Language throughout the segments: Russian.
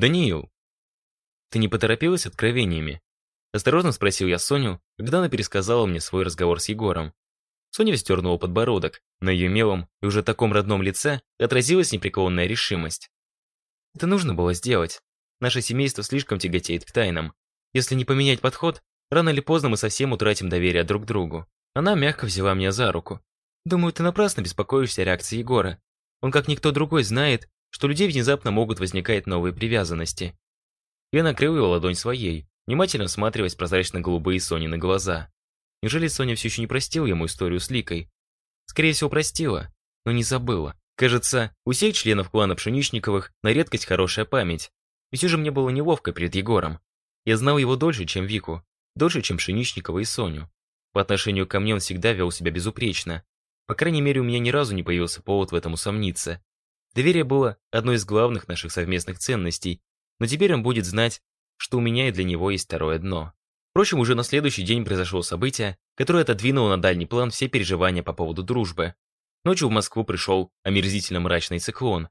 «Даниил, ты не поторопилась откровениями?» Осторожно спросил я Соню, когда она пересказала мне свой разговор с Егором. Соня вздернула подбородок. На ее мелом и уже таком родном лице отразилась непреклонная решимость. Это нужно было сделать. Наше семейство слишком тяготеет к тайнам. Если не поменять подход, рано или поздно мы совсем утратим доверие друг к другу. Она мягко взяла меня за руку. Думаю, ты напрасно беспокоишься о реакции Егора. Он, как никто другой, знает, что людей внезапно могут возникать новые привязанности. Я накрыл его ладонь своей, внимательно всматриваясь прозрачно-голубые Сонины глаза. Неужели Соня все еще не простила ему историю с Ликой? Скорее всего, простила, но не забыла. Кажется, у всех членов клана Пшеничниковых на редкость хорошая память. И все же мне было неловко перед Егором. Я знал его дольше, чем Вику, дольше, чем Пшеничникова и Соню. По отношению ко мне он всегда вел себя безупречно. По крайней мере, у меня ни разу не появился повод в этом усомниться. Доверие было одной из главных наших совместных ценностей, но теперь он будет знать, что у меня и для него есть второе дно. Впрочем, уже на следующий день произошло событие, которое отодвинуло на дальний план все переживания по поводу дружбы. Ночью в Москву пришел омерзительно мрачный циклон.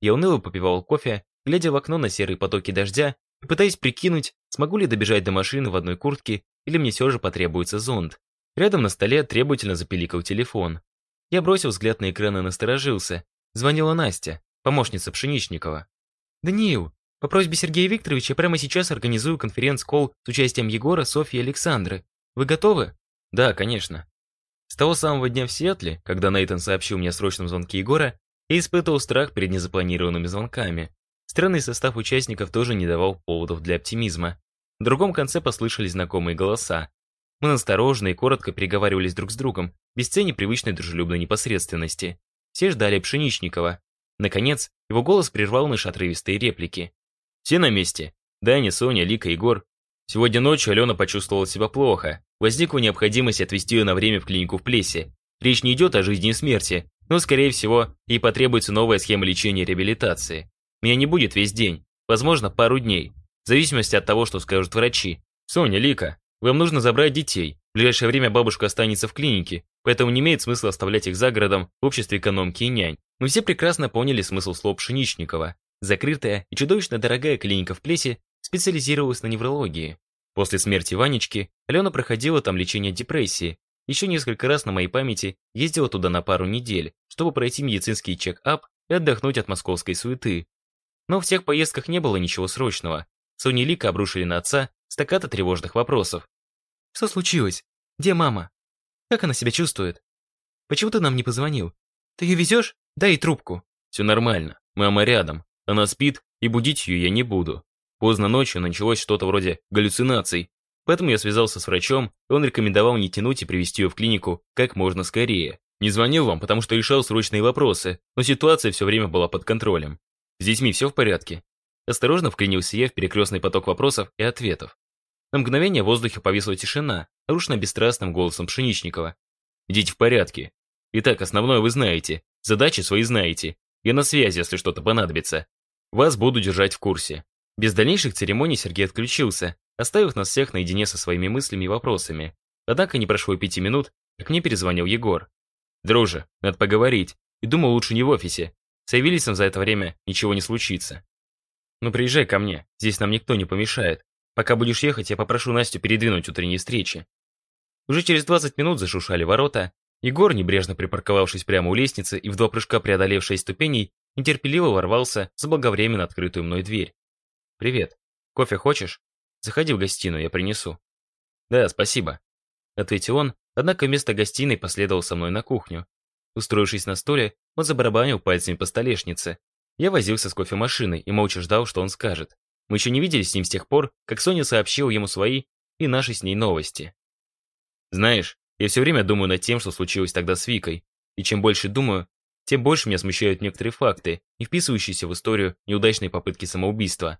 Я уныло попивал кофе, глядя в окно на серые потоки дождя и пытаясь прикинуть, смогу ли добежать до машины в одной куртке или мне все же потребуется зонт. Рядом на столе требовательно запиликал телефон. Я бросил взгляд на экран и насторожился. Звонила Настя, помощница Пшеничникова. «Даниил, по просьбе Сергея Викторовича прямо сейчас организую конференц-колл с участием Егора, Софьи и Александры. Вы готовы? Да, конечно. С того самого дня в Сиэтле, когда Нейтан сообщил мне о срочном звонке Егора, я испытывал страх перед незапланированными звонками. Странный состав участников тоже не давал поводов для оптимизма. В другом конце послышались знакомые голоса. Мы настороженно и коротко переговаривались друг с другом, без цени привычной дружелюбной непосредственности. Все ждали Пшеничникова. Наконец, его голос прервал наши отрывистые реплики. Все на месте. Даня, Соня, Лика, Егор. Сегодня ночью Алена почувствовала себя плохо. Возникла необходимость отвезти ее на время в клинику в Плесе. Речь не идет о жизни и смерти, но, скорее всего, ей потребуется новая схема лечения и реабилитации. Меня не будет весь день, возможно, пару дней, в зависимости от того, что скажут врачи. Соня, Лика, вам нужно забрать детей. В ближайшее время бабушка останется в клинике, поэтому не имеет смысла оставлять их за городом в обществе экономки и нянь. Мы все прекрасно поняли смысл слов Пшеничникова. Закрытая и чудовищно дорогая клиника в Плесе специализировалась на неврологии. После смерти Ванечки Алена проходила там лечение депрессии. Еще несколько раз на моей памяти ездила туда на пару недель, чтобы пройти медицинский чек-ап и отдохнуть от московской суеты. Но в тех поездках не было ничего срочного. Соня и Лика обрушили на отца стаката тревожных вопросов. «Что случилось? Где мама? Как она себя чувствует? Почему ты нам не позвонил? Ты ее везешь? Дай ей трубку». «Все нормально. Мама рядом. Она спит, и будить ее я не буду. Поздно ночью началось что-то вроде галлюцинаций, поэтому я связался с врачом, и он рекомендовал не тянуть и привести ее в клинику как можно скорее. Не звонил вам, потому что решал срочные вопросы, но ситуация все время была под контролем. С детьми все в порядке? Осторожно вклинился я в перекрестный поток вопросов и ответов. На мгновение в воздухе повисла тишина, нарушена бесстрастным голосом Пшеничникова. «Дети в порядке. Итак, основное вы знаете, задачи свои знаете. Я на связи, если что-то понадобится. Вас буду держать в курсе». Без дальнейших церемоний Сергей отключился, оставив нас всех наедине со своими мыслями и вопросами. Однако не прошло пяти минут, как мне перезвонил Егор. «Друже, надо поговорить. И думал, лучше не в офисе. С Эвелисом за это время ничего не случится. Ну приезжай ко мне, здесь нам никто не помешает. Пока будешь ехать, я попрошу Настю передвинуть утренние встречи». Уже через 20 минут зашушали ворота. Егор, небрежно припарковавшись прямо у лестницы и в два прыжка преодолев шесть ступеней, нетерпеливо ворвался за благовременно открытую мной дверь. «Привет. Кофе хочешь? Заходи в гостиную, я принесу». «Да, спасибо», — ответил он, однако вместо гостиной последовал со мной на кухню. Устроившись на стуле, он забарабанил пальцами по столешнице. Я возился с кофемашиной и молча ждал, что он скажет. Мы еще не виделись с ним с тех пор, как Соня сообщила ему свои и наши с ней новости. «Знаешь, я все время думаю над тем, что случилось тогда с Викой, и чем больше думаю, тем больше меня смущают некоторые факты, не вписывающиеся в историю неудачной попытки самоубийства.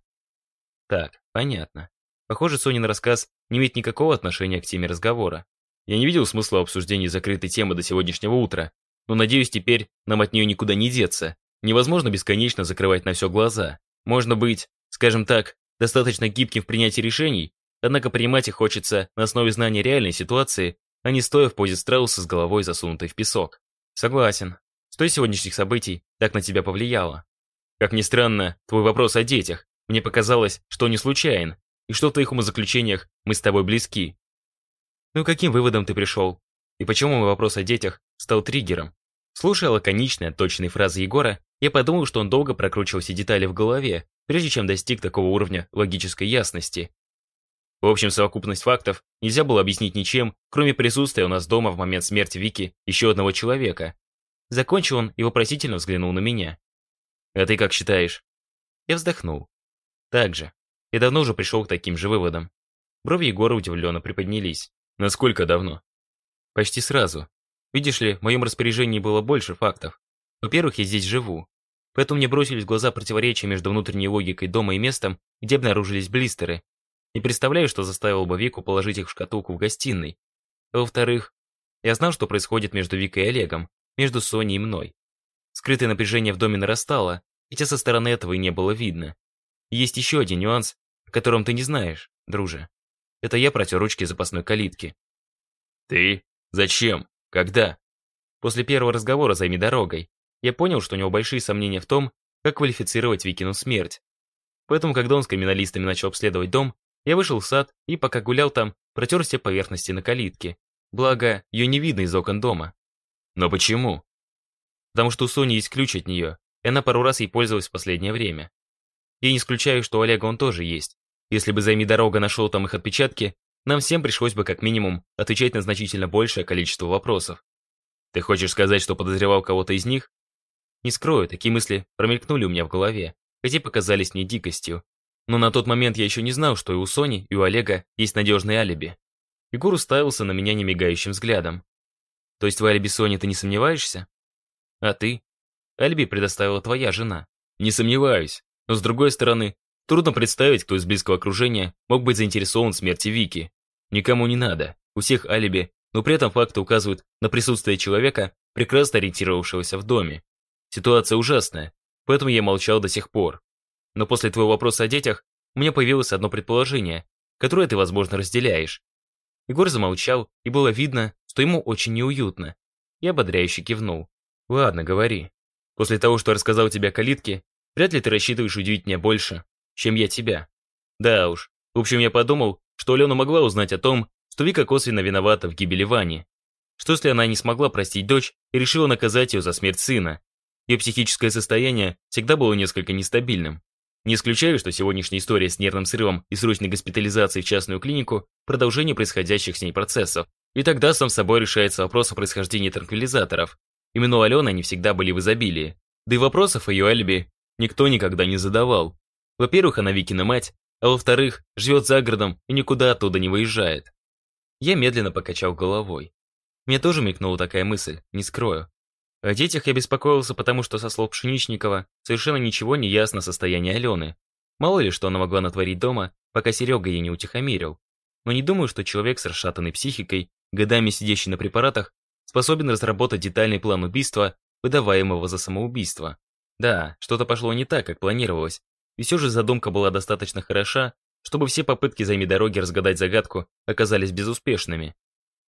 Так, понятно. Похоже, Сонин рассказ не имеет никакого отношения к теме разговора. Я не видел смысла обсуждения закрытой темы до сегодняшнего утра, но надеюсь, теперь нам от нее никуда не деться. Невозможно бесконечно закрывать на все глаза. Можно быть, скажем так, достаточно гибким в принятии решений, однако принимать их хочется на основе знания реальной ситуации, а не стоя в позе страуса с головой засунутой в песок. Согласен. Что из сегодняшних событий так на тебя повлияло? Как ни странно, твой вопрос о детях Мне показалось, что не случайен, и что в твоих умозаключениях мы с тобой близки. Ну каким выводом ты пришел? И почему мой вопрос о детях стал триггером? Слушая лаконичные, точные фразы Егора, я подумал, что он долго прокручивал все детали в голове, прежде чем достиг такого уровня логической ясности. В общем, совокупность фактов нельзя было объяснить ничем, кроме присутствия у нас дома в момент смерти Вики еще одного человека. Закончил он и вопросительно взглянул на меня. «А ты как считаешь?» Я вздохнул. «Так же. Я давно уже пришел к таким же выводам». Брови Егора удивленно приподнялись. «Насколько давно?» «Почти сразу. Видишь ли, в моем распоряжении было больше фактов. Во-первых, я здесь живу. Поэтому мне бросились в глаза противоречия между внутренней логикой дома и местом, где обнаружились блистеры. Не представляю, что заставило бы Вику положить их в шкатулку в гостиной. во-вторых, я знал, что происходит между Викой и Олегом, между Соней и мной. Скрытое напряжение в доме нарастало, хотя со стороны этого и не было видно. Есть еще один нюанс, о котором ты не знаешь, друже. Это я протер ручки запасной калитки. Ты? Зачем? Когда? После первого разговора «Займи дорогой» я понял, что у него большие сомнения в том, как квалифицировать Викину смерть. Поэтому, когда он с криминалистами начал обследовать дом, я вышел в сад и, пока гулял там, протер все поверхности на калитке. Благо, ее не видно из окон дома. Но почему? Потому что у Сони есть ключ от нее, и она пару раз ей пользовалась в последнее время. Я не исключаю, что у Олега он тоже есть. Если бы «Займи дорога» нашел там их отпечатки, нам всем пришлось бы как минимум отвечать на значительно большее количество вопросов. Ты хочешь сказать, что подозревал кого-то из них? Не скрою, такие мысли промелькнули у меня в голове, хотя показались мне дикостью. Но на тот момент я еще не знал, что и у Сони, и у Олега есть надежные алиби. Егор уставился на меня немигающим взглядом. То есть в алиби Сони ты не сомневаешься? А ты? Алиби предоставила твоя жена. Не сомневаюсь. Но с другой стороны, трудно представить, кто из близкого окружения мог быть заинтересован в смерти Вики. Никому не надо. У всех алиби, но при этом факты указывают на присутствие человека, прекрасно ориентировавшегося в доме. Ситуация ужасная, поэтому я молчал до сих пор. Но после твоего вопроса о детях у меня появилось одно предположение, которое ты, возможно, разделяешь. Егор замолчал, и было видно, что ему очень неуютно. Я ободряюще кивнул. «Ладно, говори. После того, что рассказал тебе о калитке, вряд ли ты рассчитываешь удивить меня больше, чем я тебя. Да уж. В общем, я подумал, что Алена могла узнать о том, что Вика косвенно виновата в гибели Вани. Что если она не смогла простить дочь и решила наказать ее за смерть сына? Ее психическое состояние всегда было несколько нестабильным. Не исключаю, что сегодняшняя история с нервным срывом и срочной госпитализацией в частную клинику – продолжение происходящих с ней процессов. И тогда сам собой решается вопрос о происхождении транквилизаторов. Именно у Алены они всегда были в изобилии. Да и вопросов о ее алиби никто никогда не задавал. Во-первых, она Викина мать, а во-вторых, живет за городом и никуда оттуда не выезжает. Я медленно покачал головой. Мне тоже мелькнула такая мысль, не скрою. О детях я беспокоился, потому что, со слов Пшеничникова, совершенно ничего не ясно о состоянии Алены. Мало ли, что она могла натворить дома, пока Серега ей не утихомирил. Но не думаю, что человек с расшатанной психикой, годами сидящий на препаратах, способен разработать детальный план убийства, выдаваемого за самоубийство. Да, что-то пошло не так, как планировалось, и все же задумка была достаточно хороша, чтобы все попытки займи дороги разгадать загадку оказались безуспешными.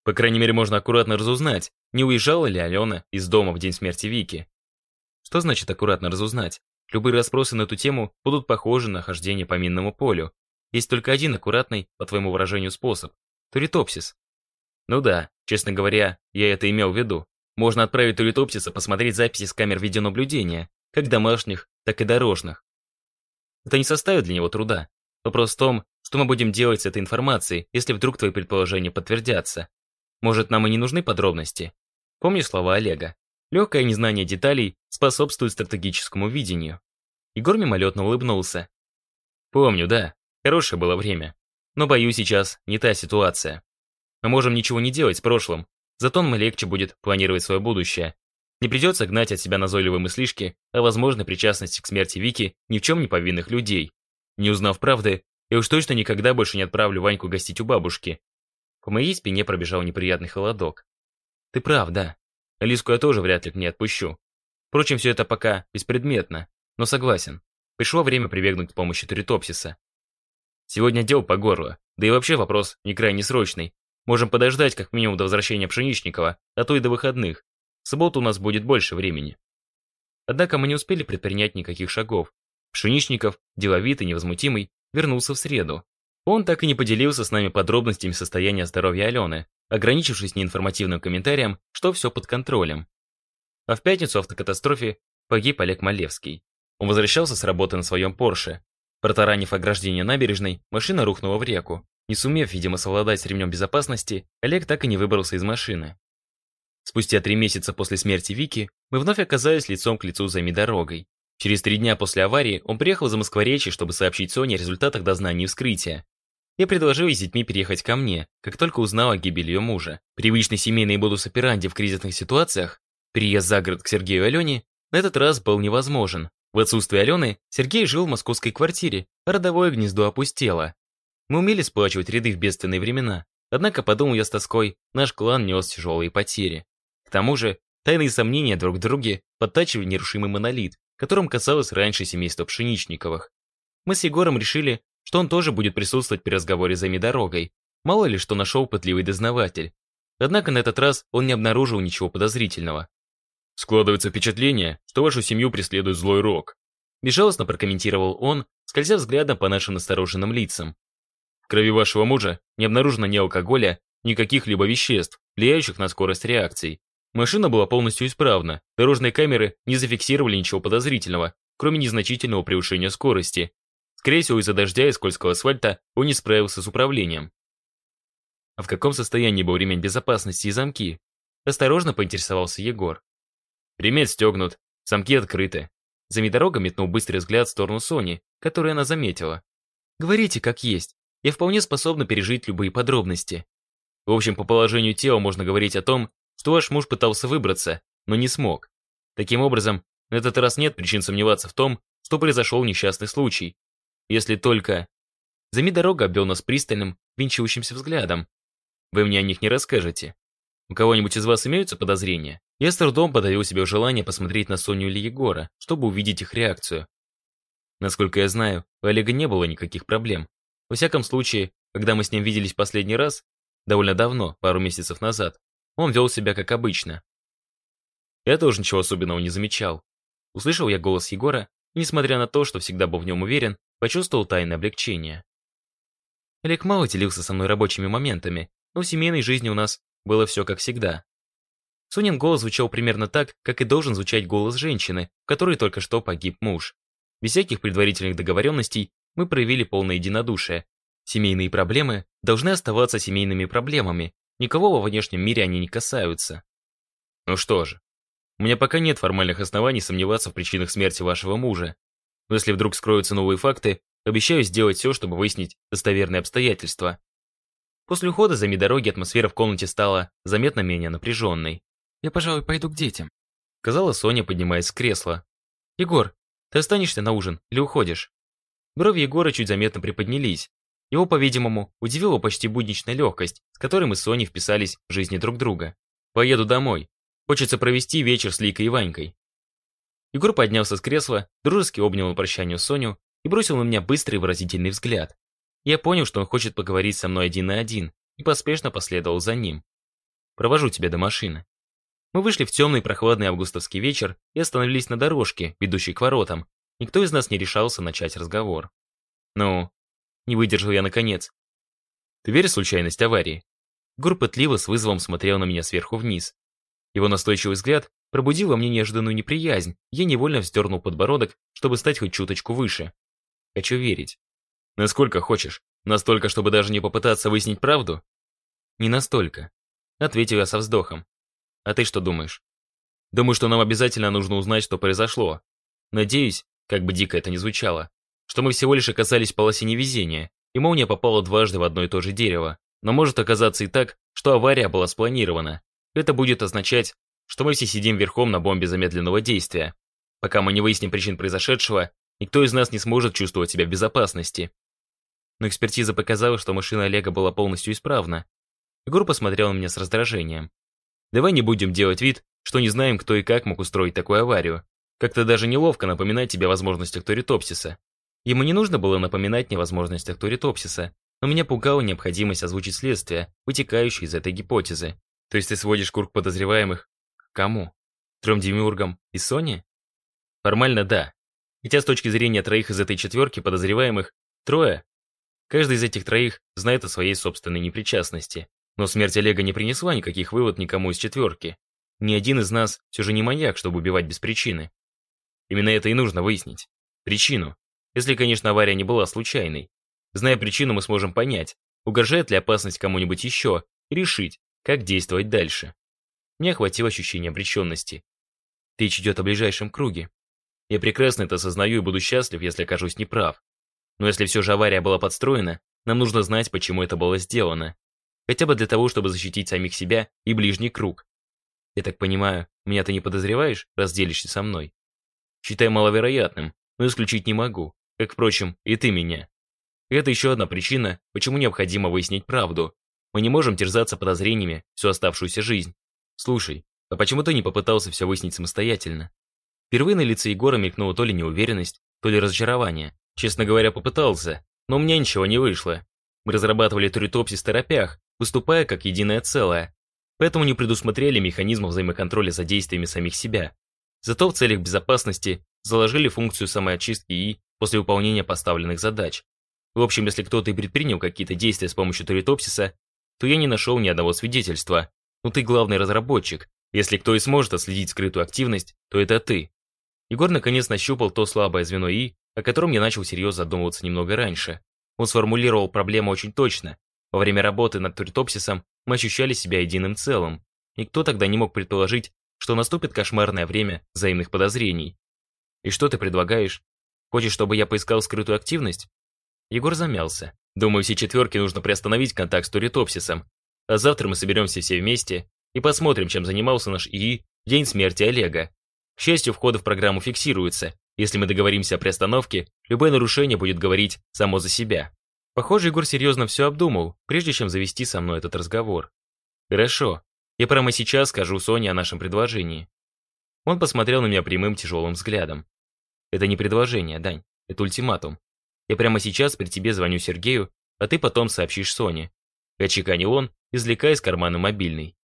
По крайней мере, можно аккуратно разузнать, не уезжала ли Алена из дома в день смерти Вики. Что значит аккуратно разузнать? Любые расспросы на эту тему будут похожи на хождение по минному полю. Есть только один аккуратный, по твоему выражению, способ – туритопсис. Ну да, честно говоря, я это имел в виду. Можно отправить туритопсиса посмотреть записи с камер видеонаблюдения, как домашних, так и дорожных. Это не составит для него труда. Вопрос в том, что мы будем делать с этой информацией, если вдруг твои предположения подтвердятся. Может, нам и не нужны подробности? Помнишь слова Олега? Легкое незнание деталей способствует стратегическому видению. Егор мимолетно улыбнулся. Помню, да. Хорошее было время. Но, боюсь, сейчас не та ситуация. Мы можем ничего не делать с прошлым, зато нам легче будет планировать свое будущее. Не придется гнать от себя назойливые мыслишки о возможной причастности к смерти Вики ни в чем не повинных людей. Не узнав правды, я уж точно никогда больше не отправлю Ваньку гостить у бабушки, по моей спине пробежал неприятный холодок. Ты прав, да. Алиску я тоже вряд ли к ней отпущу. Впрочем, все это пока беспредметно, но согласен. Пришло время прибегнуть к помощи Туритопсиса. Сегодня дел по горло, да и вообще вопрос не крайне срочный. Можем подождать как минимум до возвращения Пшеничникова, а то и до выходных. В субботу у нас будет больше времени. Однако мы не успели предпринять никаких шагов. Пшеничников, деловитый, невозмутимый, вернулся в среду. Он так и не поделился с нами подробностями состояния здоровья Алены, ограничившись неинформативным комментарием, что все под контролем. А в пятницу автокатастрофе погиб Олег Малевский. Он возвращался с работы на своем Порше. Протаранив ограждение набережной, машина рухнула в реку. Не сумев, видимо, совладать с ремнем безопасности, Олег так и не выбрался из машины. Спустя три месяца после смерти Вики мы вновь оказались лицом к лицу за дорогой. Через три дня после аварии он приехал за Москворечье, чтобы сообщить Соне о результатах дознания и вскрытия. Я предложил ей с детьми переехать ко мне, как только узнал о гибели ее мужа. Привычный семейный бодус операнди в кризисных ситуациях, переезд за город к Сергею и Алене, на этот раз был невозможен. В отсутствие Алены Сергей жил в московской квартире, а родовое гнездо опустело. Мы умели сплачивать ряды в бедственные времена, однако, подумал я с тоской, наш клан нес тяжелые потери. К тому же, тайные сомнения друг в друге подтачивали нерушимый монолит, которым касалось раньше семейства Пшеничниковых. Мы с Егором решили, что он тоже будет присутствовать при разговоре за дорогой. Мало ли, что нашел пытливый дознаватель. Однако на этот раз он не обнаружил ничего подозрительного. «Складывается впечатление, что вашу семью преследует злой рок», безжалостно прокомментировал он, скользя взглядом по нашим настороженным лицам. «В крови вашего мужа не обнаружено ни алкоголя, ни каких-либо веществ, влияющих на скорость реакций. Машина была полностью исправна, дорожные камеры не зафиксировали ничего подозрительного, кроме незначительного превышения скорости. Скорее всего, из-за дождя и скользкого асфальта он не справился с управлением. А в каком состоянии был ремень безопасности и замки? Осторожно поинтересовался Егор. Ремень стегнут, замки открыты. Замидорога метнул быстрый взгляд в сторону Сони, которую она заметила. «Говорите, как есть. Я вполне способна пережить любые подробности. В общем, по положению тела можно говорить о том, что ваш муж пытался выбраться, но не смог. Таким образом, на этот раз нет причин сомневаться в том, что произошел несчастный случай. Если только... Замидорога обвел нас пристальным, винчивающимся взглядом. Вы мне о них не расскажете. У кого-нибудь из вас имеются подозрения? Я с трудом подавил себе желание посмотреть на Соню или Егора, чтобы увидеть их реакцию. Насколько я знаю, у Олега не было никаких проблем. Во всяком случае, когда мы с ним виделись последний раз, довольно давно, пару месяцев назад, он вел себя как обычно. Я тоже ничего особенного не замечал. Услышал я голос Егора, и, несмотря на то, что всегда был в нем уверен, почувствовал тайное облегчение. Олег мало делился со мной рабочими моментами, но в семейной жизни у нас было все как всегда. Сонин голос звучал примерно так, как и должен звучать голос женщины, в которой только что погиб муж. Без всяких предварительных договоренностей мы проявили полное единодушие. Семейные проблемы должны оставаться семейными проблемами, никого во внешнем мире они не касаются. Ну что же, у меня пока нет формальных оснований сомневаться в причинах смерти вашего мужа. Но если вдруг скроются новые факты, обещаю сделать все, чтобы выяснить достоверные обстоятельства. После ухода за дороги атмосфера в комнате стала заметно менее напряженной. «Я, пожалуй, пойду к детям», — сказала Соня, поднимаясь с кресла. «Егор, ты останешься на ужин или уходишь?» Брови Егора чуть заметно приподнялись. Его, по-видимому, удивила почти будничная легкость, с которой мы с Соней вписались в жизни друг друга. «Поеду домой. Хочется провести вечер с Ликой и Ванькой». Егор поднялся с кресла, дружески обнял на прощание Соню и бросил на меня быстрый выразительный взгляд. Я понял, что он хочет поговорить со мной один на один, и поспешно последовал за ним. «Провожу тебя до машины». Мы вышли в темный прохладный августовский вечер и остановились на дорожке, ведущей к воротам. Никто из нас не решался начать разговор. «Ну?» Не выдержал я наконец. «Ты веришь в случайность аварии?» Гур пытливо с вызовом смотрел на меня сверху вниз. Его настойчивый взгляд пробудил во мне неожиданную неприязнь, я невольно вздернул подбородок, чтобы стать хоть чуточку выше. Хочу верить. Насколько хочешь? Настолько, чтобы даже не попытаться выяснить правду? Не настолько. Ответил я со вздохом. А ты что думаешь? Думаю, что нам обязательно нужно узнать, что произошло. Надеюсь, как бы дико это ни звучало, что мы всего лишь оказались в полосе невезения, и молния попала дважды в одно и то же дерево. Но может оказаться и так, что авария была спланирована. Это будет означать, что мы все сидим верхом на бомбе замедленного действия. Пока мы не выясним причин произошедшего, никто из нас не сможет чувствовать себя в безопасности но экспертиза показала, что машина Олега была полностью исправна. Егор посмотрел на меня с раздражением. «Давай не будем делать вид, что не знаем, кто и как мог устроить такую аварию. Как-то даже неловко напоминать тебе о возможностях Торитопсиса». Ему не нужно было напоминать мне о возможностях Торитопсиса, но меня пугала необходимость озвучить следствие, вытекающее из этой гипотезы. То есть ты сводишь круг подозреваемых кому? Трем демиургам и Соне? Формально да. Хотя с точки зрения троих из этой четверки подозреваемых, трое. Каждый из этих троих знает о своей собственной непричастности. Но смерть Олега не принесла никаких вывод никому из четверки. Ни один из нас все же не маньяк, чтобы убивать без причины. Именно это и нужно выяснить. Причину. Если, конечно, авария не была случайной. Зная причину, мы сможем понять, угрожает ли опасность кому-нибудь еще, и решить, как действовать дальше. Мне охватило ощущение обреченности. Речь идет о ближайшем круге. Я прекрасно это осознаю и буду счастлив, если окажусь неправ. Но если все же авария была подстроена, нам нужно знать, почему это было сделано. Хотя бы для того, чтобы защитить самих себя и ближний круг. Я так понимаю, меня ты не подозреваешь, раз делишься со мной? Считаю маловероятным, но исключить не могу, как, впрочем, и ты меня. Это еще одна причина, почему необходимо выяснить правду. Мы не можем терзаться подозрениями всю оставшуюся жизнь. Слушай, а почему ты не попытался все выяснить самостоятельно? Впервые на лице Егора мелькнула то ли неуверенность, то ли разочарование. Честно говоря, попытался, но у меня ничего не вышло. Мы разрабатывали туритопсис в торопях, выступая как единое целое. Поэтому не предусмотрели механизмов взаимоконтроля за действиями самих себя. Зато в целях безопасности заложили функцию самоочистки и после выполнения поставленных задач. В общем, если кто-то и предпринял какие-то действия с помощью туритопсиса, то я не нашел ни одного свидетельства. Но ты главный разработчик. Если кто и сможет отследить скрытую активность, то это ты. Егор наконец нащупал то слабое звено И, о котором я начал серьезно задумываться немного раньше. Он сформулировал проблему очень точно. Во время работы над туритопсисом мы ощущали себя единым целым. Никто тогда не мог предположить, что наступит кошмарное время взаимных подозрений. И что ты предлагаешь? Хочешь, чтобы я поискал скрытую активность? Егор замялся. Думаю, все четверки нужно приостановить контакт с туритопсисом. А завтра мы соберемся все вместе и посмотрим, чем занимался наш ИИ в день смерти Олега. К счастью, входы в программу фиксируются. Если мы договоримся о приостановке, любое нарушение будет говорить само за себя. Похоже, Егор серьезно все обдумал, прежде чем завести со мной этот разговор. Хорошо. Я прямо сейчас скажу Соне о нашем предложении. Он посмотрел на меня прямым тяжелым взглядом. Это не предложение, Дань. Это ультиматум. Я прямо сейчас при тебе звоню Сергею, а ты потом сообщишь Соне. Отчеканил он, извлекая из кармана мобильный.